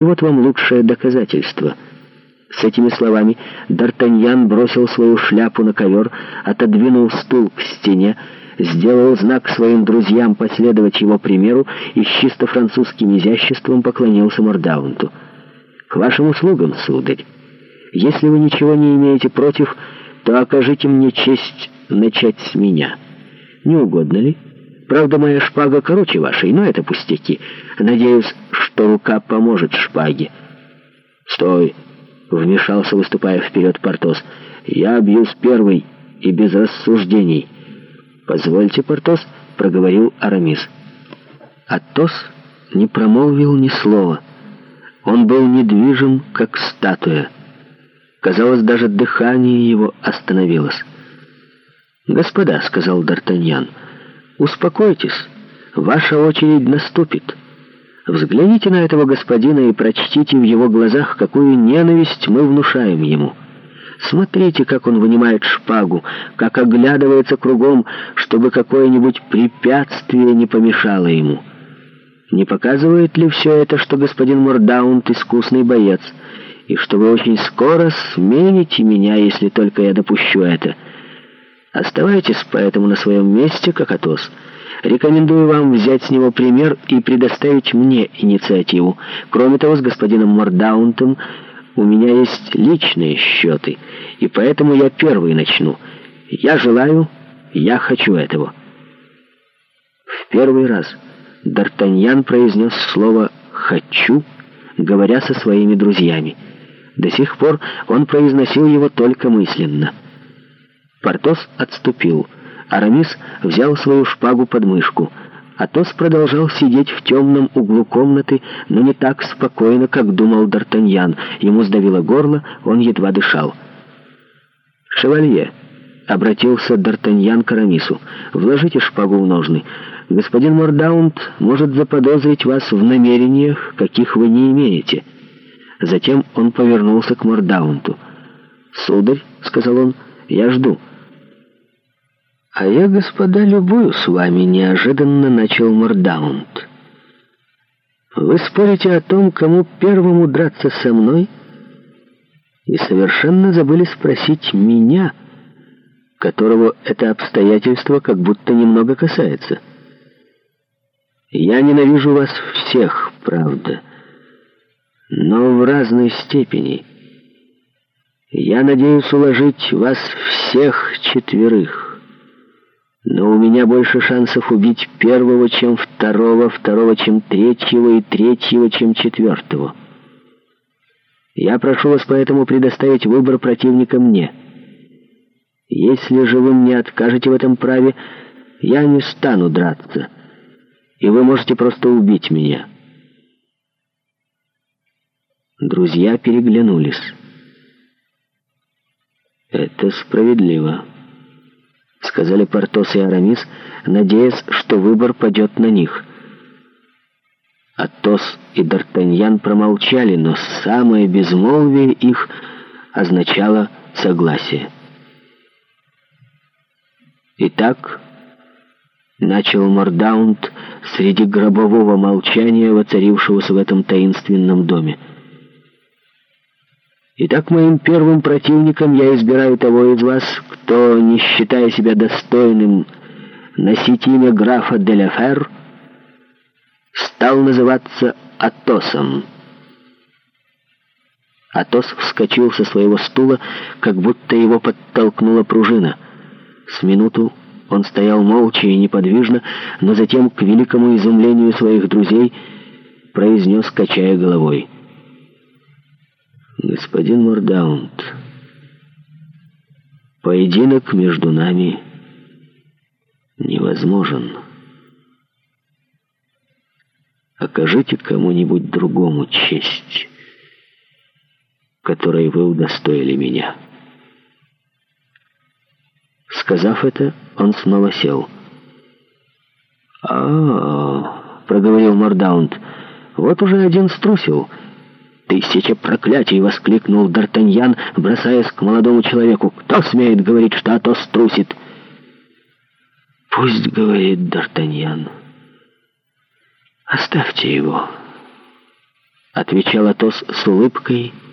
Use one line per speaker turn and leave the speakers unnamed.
Вот вам лучшее доказательство. С этими словами Д'Артаньян бросил свою шляпу на ковер, отодвинул стул к стене, сделал знак своим друзьям последовать его примеру и с чисто французским изяществом поклонился Мордаунту. «К вашим услугам, сударь. Если вы ничего не имеете против, то окажите мне честь начать с меня. Не угодно ли?» Правда, моя шпага короче вашей, но это пустяки. Надеюсь, что рука поможет шпаге». «Стой!» — вмешался, выступая вперед Портос. «Я бьюсь первый и без рассуждений». «Позвольте, Портос», — проговорил Арамис. Атос не промолвил ни слова. Он был недвижим, как статуя. Казалось, даже дыхание его остановилось. «Господа», — сказал Д'Артаньян, — Успокойтесь, ваша очередь наступит. Взгляните на этого господина и прочтите в его глазах, какую ненависть мы внушаем ему. Смотрите, как он вынимает шпагу, как оглядывается кругом, чтобы какое-нибудь препятствие не помешало ему. Не показывает ли все это, что господин Мордаунт искусный боец, и что вы очень скоро смените меня, если только я допущу это?» Оставайтесь поэтому на своем месте, как Атос. Рекомендую вам взять с него пример и предоставить мне инициативу. Кроме того, с господином Мордаунтом у меня есть личные счеты, и поэтому я первый начну. Я желаю, я хочу этого». В первый раз Д'Артаньян произнес слово «хочу», говоря со своими друзьями. До сих пор он произносил его только мысленно – Портос отступил. Арамис взял свою шпагу под мышку. Атос продолжал сидеть в темном углу комнаты, но не так спокойно, как думал Д'Артаньян. Ему сдавило горло, он едва дышал. «Шевалье», — обратился Д'Артаньян к Арамису, — «вложите шпагу в ножны. Господин Мордаунд может заподозрить вас в намерениях, каких вы не имеете». Затем он повернулся к Мордаунту. «Сударь», — сказал он, — я жду». «А я, господа, любую с вами», — неожиданно начал Мордаунд. «Вы спорите о том, кому первому драться со мной, и совершенно забыли спросить меня, которого это обстоятельство как будто немного касается. Я ненавижу вас всех, правда, но в разной степени». Я надеюсь уложить вас всех четверых. Но у меня больше шансов убить первого, чем второго, второго, чем третьего и третьего, чем четвертого. Я прошу вас поэтому предоставить выбор противника мне. Если же вы мне откажете в этом праве, я не стану драться, и вы можете просто убить меня». Друзья переглянулись. «Это справедливо», — сказали Портос и Арамис, надеясь, что выбор падет на них. Атос и Д'Артаньян промолчали, но самое безмолвие их означало согласие. «Итак», — начал Мордаунд среди гробового молчания, воцарившегося в этом таинственном доме, — Итак, моим первым противником я избираю того из вас, кто, не считая себя достойным носить имя графа де ля стал называться Атосом. Атос вскочил со своего стула, как будто его подтолкнула пружина. С минуту он стоял молча и неподвижно, но затем, к великому изумлению своих друзей, произнес, качая головой — Господин Мордаунд, поединок между нами невозможен. Окажите кому-нибудь другому честь, которой вы удостоили меня. Сказав это, он снова сел. а, -а, -а проговорил Мордаунд, — вот уже один струсил — «Тысяча проклятий!» — воскликнул Д'Артаньян, бросаясь к молодому человеку. «Кто смеет говорить, что Атос трусит?» «Пусть говорит Д'Артаньян. Оставьте его», — отвечал Атос с улыбкой, —